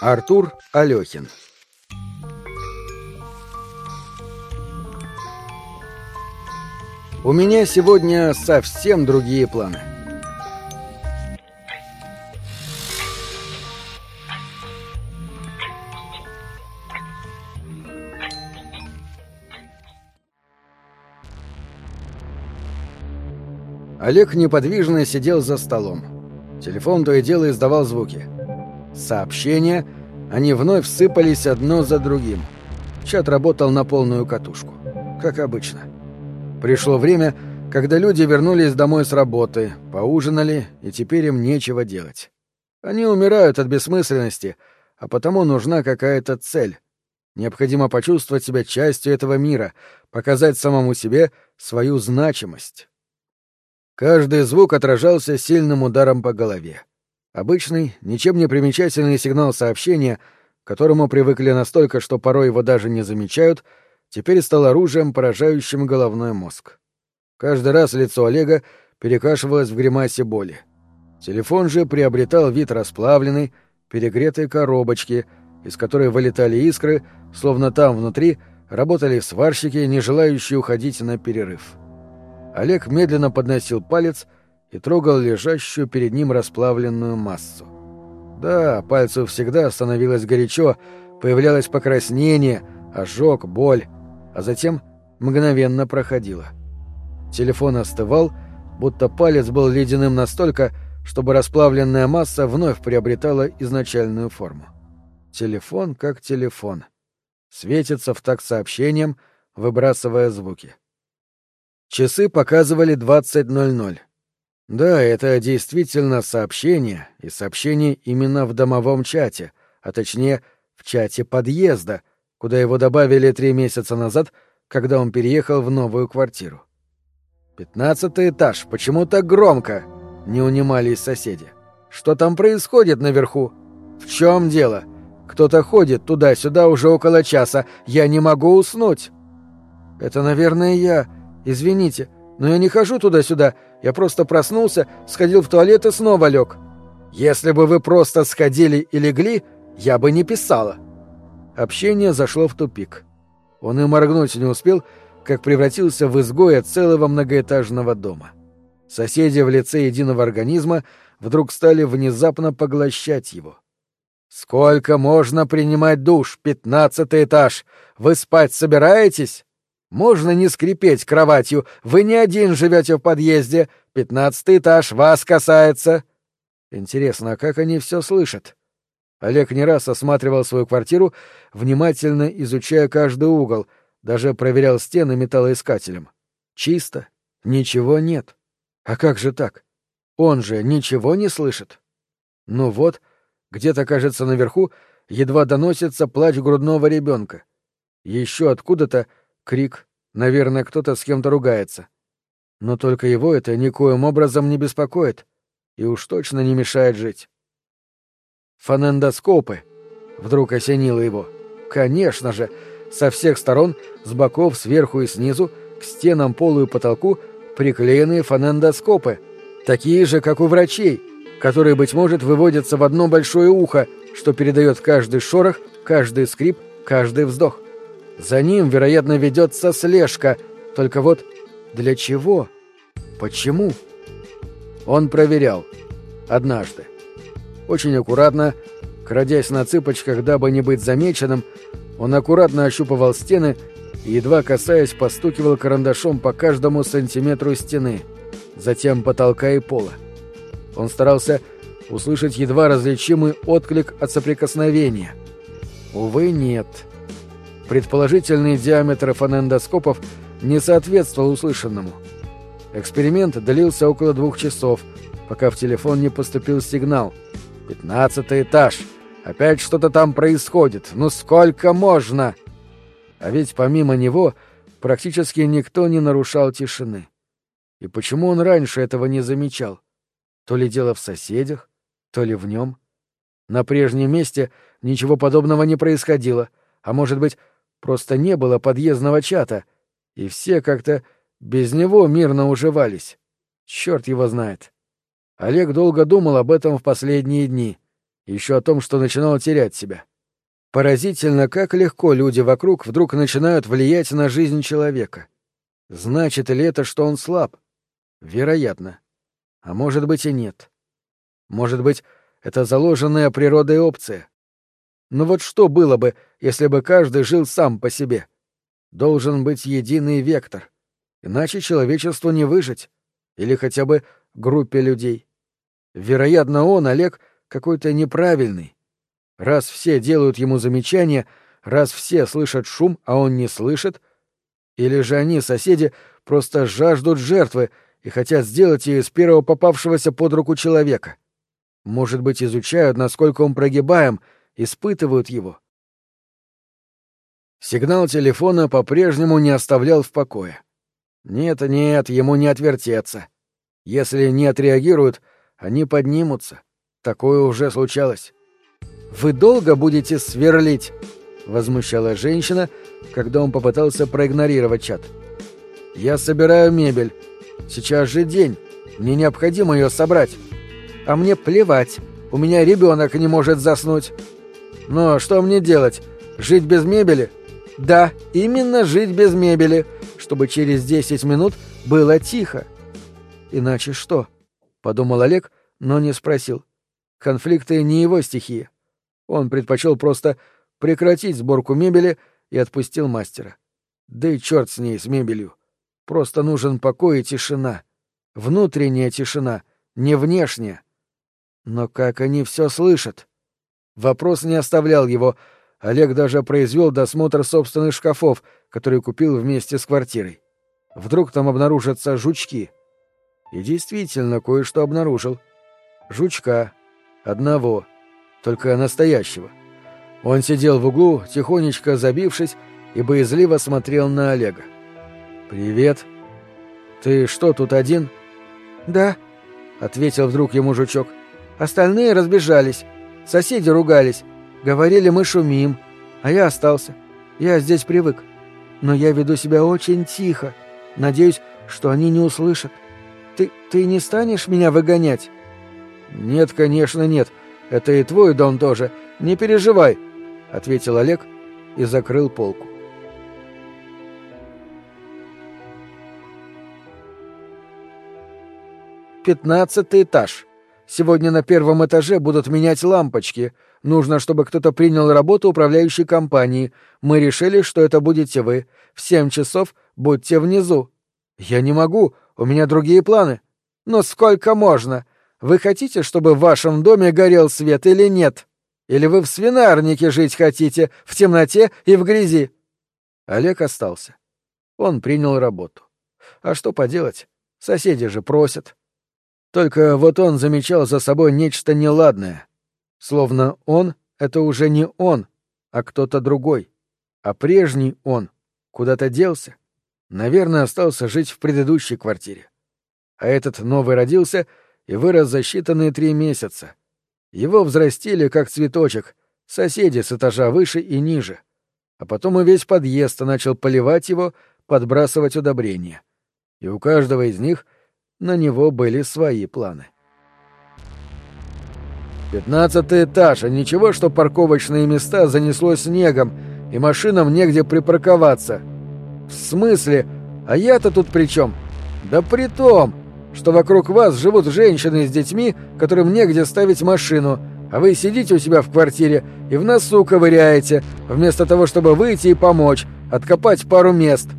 Артур Алехин У меня сегодня совсем другие планы. Олег неподвижно сидел за столом. Телефон то и дело издавал звуки. Сообщения, они вновь сыпались одно за другим. Чат работал на полную катушку. Как обычно. Пришло время, когда люди вернулись домой с работы, поужинали, и теперь им нечего делать. Они умирают от бессмысленности, а потому нужна какая-то цель. Необходимо почувствовать себя частью этого мира, показать самому себе свою значимость. Каждый звук отражался сильным ударом по голове. Обычный, ничем не примечательный сигнал сообщения, к которому привыкли настолько, что порой его даже не замечают, теперь стал оружием, поражающим головной мозг. Каждый раз лицо Олега перекашивалось в гримасе боли. Телефон же приобретал вид расплавленной, перегретой коробочки, из которой вылетали искры, словно там внутри работали сварщики, не желающие уходить на перерыв. Олег медленно подносил палец и трогал лежащую перед ним расплавленную массу. Да, пальцу всегда становилось горячо, появлялось покраснение, ожог, боль, а затем мгновенно проходило. Телефон остывал, будто палец был ледяным настолько, чтобы расплавленная масса вновь приобретала изначальную форму. Телефон как телефон. Светится в такт сообщением, выбрасывая звуки. Часы показывали 20.00. Да, это действительно сообщение, и сообщение именно в домовом чате, а точнее, в чате подъезда, куда его добавили три месяца назад, когда он переехал в новую квартиру. «Пятнадцатый этаж, почему так громко?» — не унимались соседи. «Что там происходит наверху? В чем дело? Кто-то ходит туда-сюда уже около часа, я не могу уснуть!» «Это, наверное, я», «Извините, но я не хожу туда-сюда. Я просто проснулся, сходил в туалет и снова лег. Если бы вы просто сходили и легли, я бы не писала». Общение зашло в тупик. Он и моргнуть не успел, как превратился в изгоя целого многоэтажного дома. Соседи в лице единого организма вдруг стали внезапно поглощать его. «Сколько можно принимать душ? Пятнадцатый этаж! Вы спать собираетесь?» Можно не скрипеть кроватью, вы не один живете в подъезде, пятнадцатый этаж вас касается. Интересно, а как они все слышат? Олег не раз осматривал свою квартиру, внимательно изучая каждый угол, даже проверял стены металлоискателем. Чисто, ничего нет. А как же так? Он же ничего не слышит. Ну вот, где-то, кажется, наверху едва доносится плач грудного ребенка. Еще откуда-то крик, наверное, кто-то с кем-то ругается. Но только его это никоим образом не беспокоит и уж точно не мешает жить. Фонендоскопы. Вдруг осенило его. Конечно же, со всех сторон, с боков, сверху и снизу, к стенам, полу и потолку приклеенные фонендоскопы, такие же, как у врачей, которые, быть может, выводятся в одно большое ухо, что передает каждый шорох, каждый скрип, каждый вздох. За ним, вероятно, ведется слежка. Только вот для чего? Почему? Он проверял. Однажды. Очень аккуратно, крадясь на цыпочках, дабы не быть замеченным, он аккуратно ощупывал стены и, едва касаясь, постукивал карандашом по каждому сантиметру стены, затем потолка и пола. Он старался услышать едва различимый отклик от соприкосновения. Увы, нет. — Предположительный диаметр фонендоскопов не соответствовал услышанному. Эксперимент длился около двух часов, пока в телефон не поступил сигнал. «Пятнадцатый этаж! Опять что-то там происходит! Ну сколько можно?» А ведь помимо него практически никто не нарушал тишины. И почему он раньше этого не замечал? То ли дело в соседях, то ли в нем. На прежнем месте ничего подобного не происходило, а может быть, Просто не было подъездного чата, и все как-то без него мирно уживались. Черт его знает. Олег долго думал об этом в последние дни Еще о том, что начинал терять себя. Поразительно, как легко люди вокруг вдруг начинают влиять на жизнь человека. Значит ли это, что он слаб? Вероятно. А может быть и нет. Может быть, это заложенная природой опция. Но вот что было бы, если бы каждый жил сам по себе? Должен быть единый вектор. Иначе человечеству не выжить. Или хотя бы группе людей. Вероятно, он, Олег, какой-то неправильный. Раз все делают ему замечания, раз все слышат шум, а он не слышит, или же они, соседи, просто жаждут жертвы и хотят сделать ее из первого попавшегося под руку человека. Может быть, изучают, насколько он прогибаем, испытывают его. Сигнал телефона по-прежнему не оставлял в покое. Нет-нет, ему не отвертеться. Если не отреагируют, они поднимутся. Такое уже случалось. «Вы долго будете сверлить?» — возмущала женщина, когда он попытался проигнорировать чат. «Я собираю мебель. Сейчас же день. Мне необходимо ее собрать. А мне плевать. У меня ребенок не может заснуть. Но что мне делать? Жить без мебели? Да, именно жить без мебели, чтобы через 10 минут было тихо. Иначе что? Подумал Олег, но не спросил. Конфликты не его стихия. Он предпочел просто прекратить сборку мебели и отпустил мастера. Да и черт с ней, с мебелью. Просто нужен покой и тишина. Внутренняя тишина, не внешняя. Но как они все слышат? Вопрос не оставлял его. Олег даже произвел досмотр собственных шкафов, которые купил вместе с квартирой. Вдруг там обнаружатся жучки. И действительно кое-что обнаружил. Жучка. Одного только настоящего. Он сидел в углу, тихонечко забившись, и боязливо смотрел на Олега. «Привет. Ты что, тут один?» «Да», — ответил вдруг ему жучок. «Остальные разбежались. Соседи ругались. Говорили, мы шумим. А я остался. Я здесь привык. Но я веду себя очень тихо. Надеюсь, что они не услышат. Ты, ты не станешь меня выгонять?» «Нет, конечно, нет. Это и твой дом тоже. Не переживай, ответил Олег и закрыл полку. Пятнадцатый этаж. Сегодня на первом этаже будут менять лампочки. Нужно, чтобы кто-то принял работу управляющей компании. Мы решили, что это будете вы. В семь часов будьте внизу. Я не могу, у меня другие планы. Но сколько можно? Вы хотите, чтобы в вашем доме горел свет или нет? Или вы в свинарнике жить хотите, в темноте и в грязи?» Олег остался. Он принял работу. А что поделать? Соседи же просят. Только вот он замечал за собой нечто неладное. Словно он — это уже не он, а кто-то другой. А прежний он куда-то делся. Наверное, остался жить в предыдущей квартире. А этот новый родился — и вырос за считанные три месяца. Его взрастили как цветочек, соседи с этажа выше и ниже. А потом и весь подъезд начал поливать его, подбрасывать удобрения. И у каждого из них на него были свои планы. Пятнадцатый этаж, а ничего, что парковочные места занесло снегом, и машинам негде припарковаться. В смысле? А я-то тут при чем? Да при том, что вокруг вас живут женщины с детьми, которым негде ставить машину, а вы сидите у себя в квартире и в носу ковыряете, вместо того, чтобы выйти и помочь, откопать пару мест.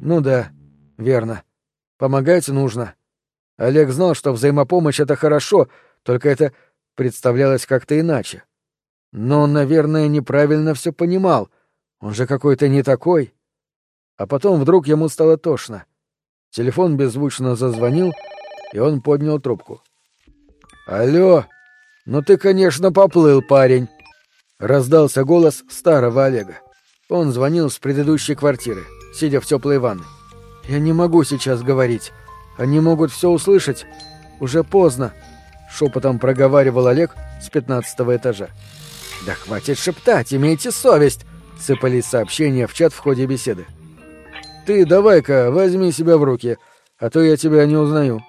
Ну да, верно. Помогать нужно. Олег знал, что взаимопомощь — это хорошо, только это представлялось как-то иначе. Но он, наверное, неправильно все понимал. Он же какой-то не такой. А потом вдруг ему стало тошно. Телефон беззвучно зазвонил, и он поднял трубку. «Алло! Ну ты, конечно, поплыл, парень!» Раздался голос старого Олега. Он звонил с предыдущей квартиры, сидя в теплой ванной. «Я не могу сейчас говорить. Они могут все услышать. Уже поздно», — шепотом проговаривал Олег с пятнадцатого этажа. «Да хватит шептать, имейте совесть!» — сыпались сообщения в чат в ходе беседы. Ты давай-ка возьми себя в руки, а то я тебя не узнаю.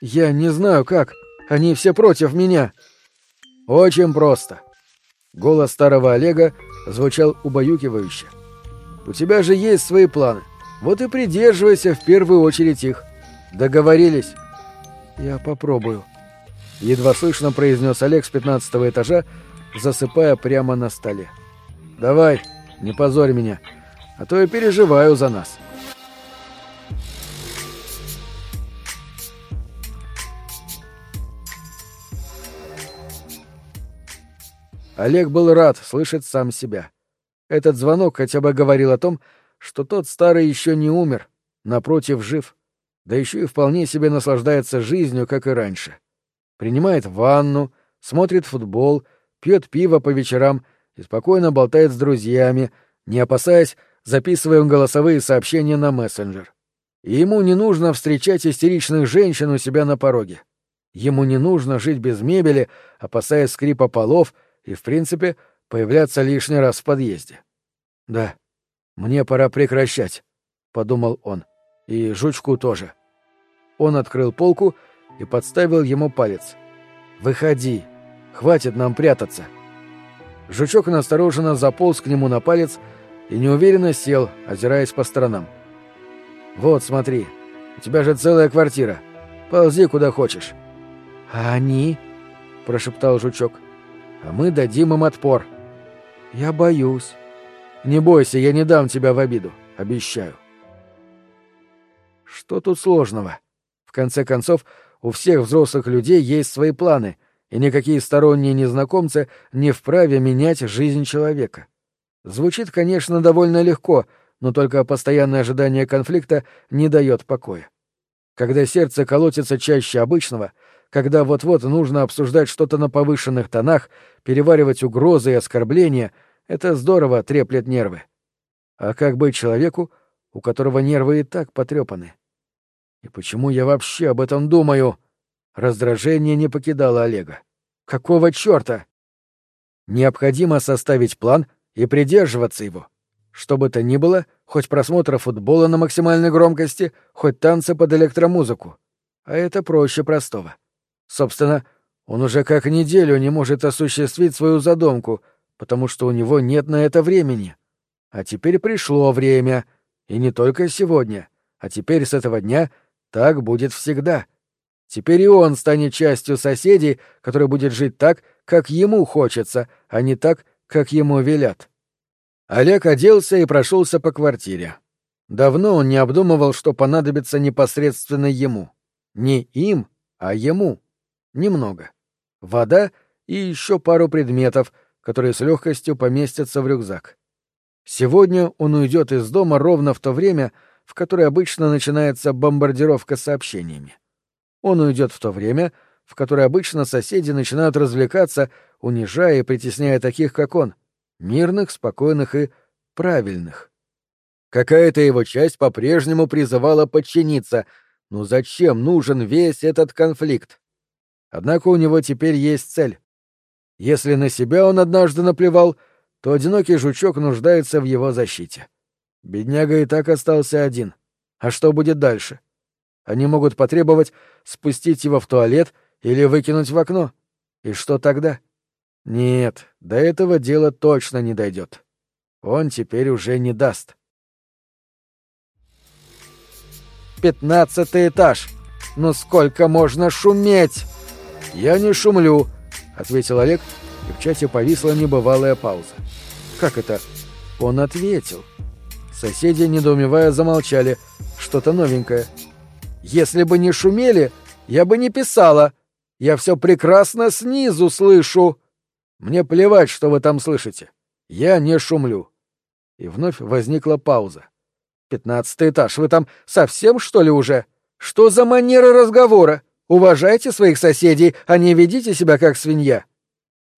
Я не знаю как. Они все против меня». «Очень просто». Голос старого Олега звучал убаюкивающе. «У тебя же есть свои планы. Вот и придерживайся в первую очередь их. Договорились?» «Я попробую», — едва слышно произнес Олег с пятнадцатого этажа, засыпая прямо на столе. «Давай, не позорь меня, а то я переживаю за нас». Олег был рад слышать сам себя. Этот звонок хотя бы говорил о том, что тот старый еще не умер, напротив, жив, да еще и вполне себе наслаждается жизнью, как и раньше. Принимает ванну, смотрит футбол, пьет пиво по вечерам и спокойно болтает с друзьями, не опасаясь, записывая голосовые сообщения на мессенджер. И ему не нужно встречать истеричных женщин у себя на пороге. Ему не нужно жить без мебели, опасаясь скрипа полов — и, в принципе, появляться лишний раз в подъезде. «Да, мне пора прекращать», — подумал он. «И жучку тоже». Он открыл полку и подставил ему палец. «Выходи, хватит нам прятаться». Жучок настороженно заполз к нему на палец и неуверенно сел, озираясь по сторонам. «Вот, смотри, у тебя же целая квартира. Ползи куда хочешь». «А они?» — прошептал жучок а мы дадим им отпор. Я боюсь. Не бойся, я не дам тебя в обиду, обещаю. Что тут сложного? В конце концов, у всех взрослых людей есть свои планы, и никакие сторонние незнакомцы не вправе менять жизнь человека. Звучит, конечно, довольно легко, но только постоянное ожидание конфликта не дает покоя. Когда сердце колотится чаще обычного — когда вот-вот нужно обсуждать что-то на повышенных тонах, переваривать угрозы и оскорбления, это здорово треплет нервы. А как быть человеку, у которого нервы и так потрепаны? И почему я вообще об этом думаю? Раздражение не покидало Олега. Какого черта? Необходимо составить план и придерживаться его. Что бы то ни было, хоть просмотр футбола на максимальной громкости, хоть танцы под электромузыку. А это проще простого. Собственно, он уже как неделю не может осуществить свою задумку, потому что у него нет на это времени. А теперь пришло время, и не только сегодня, а теперь с этого дня так будет всегда. Теперь и он станет частью соседей, который будет жить так, как ему хочется, а не так, как ему велят. Олег оделся и прошелся по квартире. Давно он не обдумывал, что понадобится непосредственно ему. Не им, а ему. Немного. Вода и еще пару предметов, которые с легкостью поместятся в рюкзак. Сегодня он уйдет из дома ровно в то время, в которое обычно начинается бомбардировка сообщениями. Он уйдет в то время, в которое обычно соседи начинают развлекаться, унижая и притесняя таких, как он, мирных, спокойных и правильных. Какая-то его часть по-прежнему призывала подчиниться. Ну зачем нужен весь этот конфликт? Однако у него теперь есть цель. Если на себя он однажды наплевал, то одинокий жучок нуждается в его защите. Бедняга и так остался один. А что будет дальше? Они могут потребовать спустить его в туалет или выкинуть в окно. И что тогда? Нет, до этого дела точно не дойдет. Он теперь уже не даст. Пятнадцатый этаж. Ну сколько можно шуметь? «Я не шумлю», — ответил Олег, и в чате повисла небывалая пауза. «Как это?» Он ответил. Соседи, недоумевая, замолчали. Что-то новенькое. «Если бы не шумели, я бы не писала. Я все прекрасно снизу слышу. Мне плевать, что вы там слышите. Я не шумлю». И вновь возникла пауза. «Пятнадцатый этаж. Вы там совсем, что ли, уже? Что за манера разговора? Уважайте своих соседей, а не ведите себя как свинья.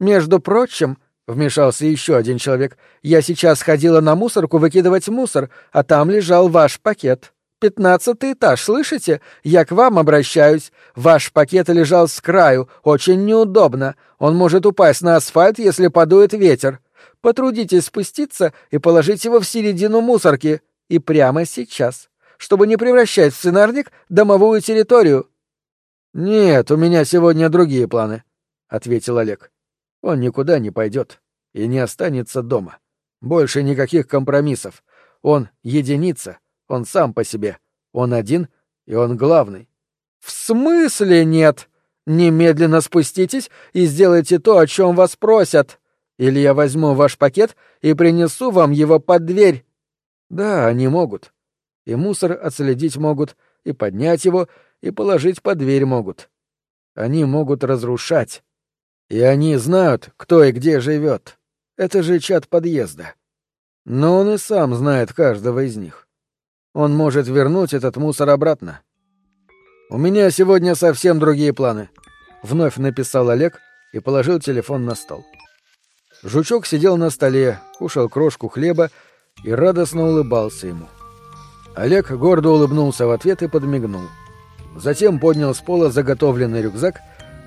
Между прочим, вмешался еще один человек, я сейчас ходила на мусорку выкидывать мусор, а там лежал ваш пакет. Пятнадцатый этаж, слышите? Я к вам обращаюсь. Ваш пакет лежал с краю, очень неудобно. Он может упасть на асфальт, если подует ветер. Потрудитесь спуститься и положить его в середину мусорки. И прямо сейчас, чтобы не превращать в сценарник домовую территорию. «Нет, у меня сегодня другие планы», — ответил Олег. «Он никуда не пойдет и не останется дома. Больше никаких компромиссов. Он единица, он сам по себе. Он один, и он главный». «В смысле нет? Немедленно спуститесь и сделайте то, о чем вас просят. Или я возьму ваш пакет и принесу вам его под дверь». «Да, они могут. И мусор отследить могут, и поднять его, и положить под дверь могут. Они могут разрушать. И они знают, кто и где живет. Это же чат подъезда. Но он и сам знает каждого из них. Он может вернуть этот мусор обратно. «У меня сегодня совсем другие планы», — вновь написал Олег и положил телефон на стол. Жучок сидел на столе, кушал крошку хлеба и радостно улыбался ему. Олег гордо улыбнулся в ответ и подмигнул. Затем поднял с пола заготовленный рюкзак,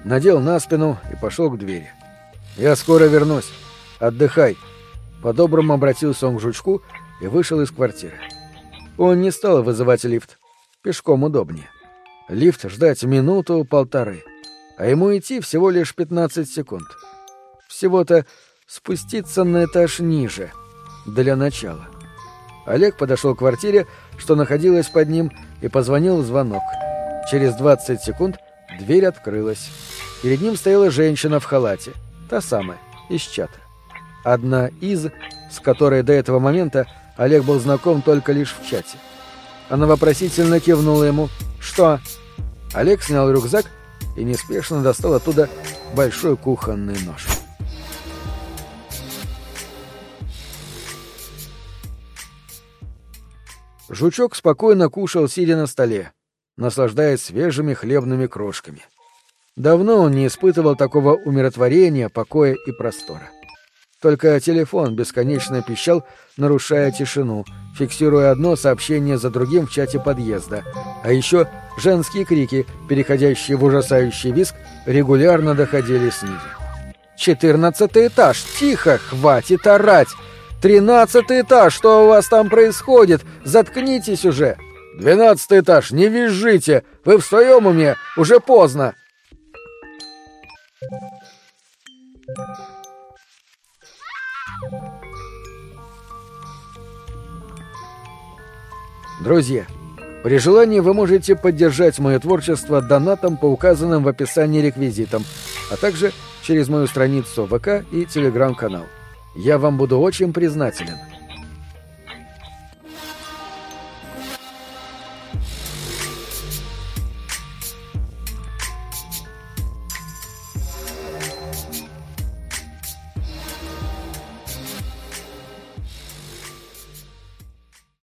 надел на спину и пошел к двери. «Я скоро вернусь. Отдыхай». По-доброму обратился он к жучку и вышел из квартиры. Он не стал вызывать лифт. Пешком удобнее. Лифт ждать минуту-полторы, а ему идти всего лишь 15 секунд. Всего-то спуститься на этаж ниже, для начала. Олег подошел к квартире, что находилась под ним, и позвонил в звонок. Через 20 секунд дверь открылась. Перед ним стояла женщина в халате, та самая, из чата. Одна из, с которой до этого момента Олег был знаком только лишь в чате. Она вопросительно кивнула ему «Что?». Олег снял рюкзак и неспешно достал оттуда большой кухонный нож. Жучок спокойно кушал, сидя на столе наслаждаясь свежими хлебными крошками. Давно он не испытывал такого умиротворения, покоя и простора. Только телефон бесконечно пищал, нарушая тишину, фиксируя одно сообщение за другим в чате подъезда. А еще женские крики, переходящие в ужасающий визг, регулярно доходили снизу. «Четырнадцатый этаж! Тихо! Хватит орать! Тринадцатый этаж! Что у вас там происходит? Заткнитесь уже!» «Двенадцатый этаж, не визжите! Вы в своем уме? Уже поздно!» Друзья, при желании вы можете поддержать мое творчество донатом по указанным в описании реквизитам, а также через мою страницу ВК и Телеграм-канал. Я вам буду очень признателен.